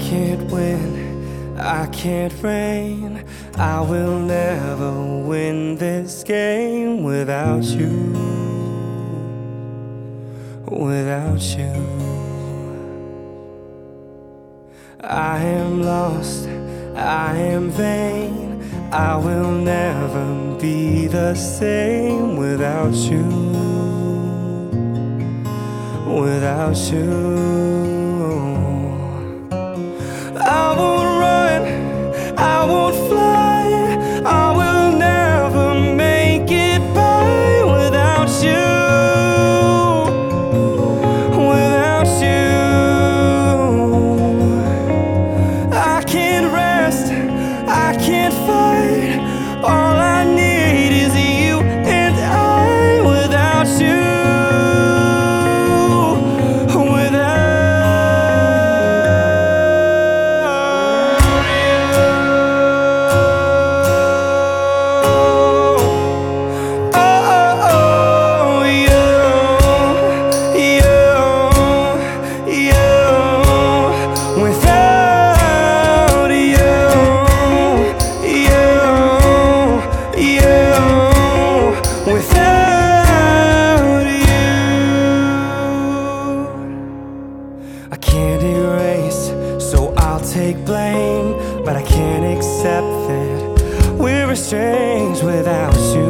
I can't win, I can't reign. I will never win this game without you. Without you, I am lost, I am vain. I will never be the same without you. Without you. I accept that we're estranged without you.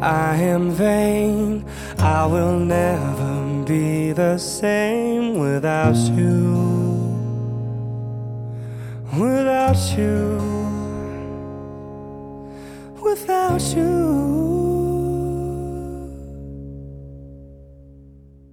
I am vain. I will never be the same without you. Without you. Without you.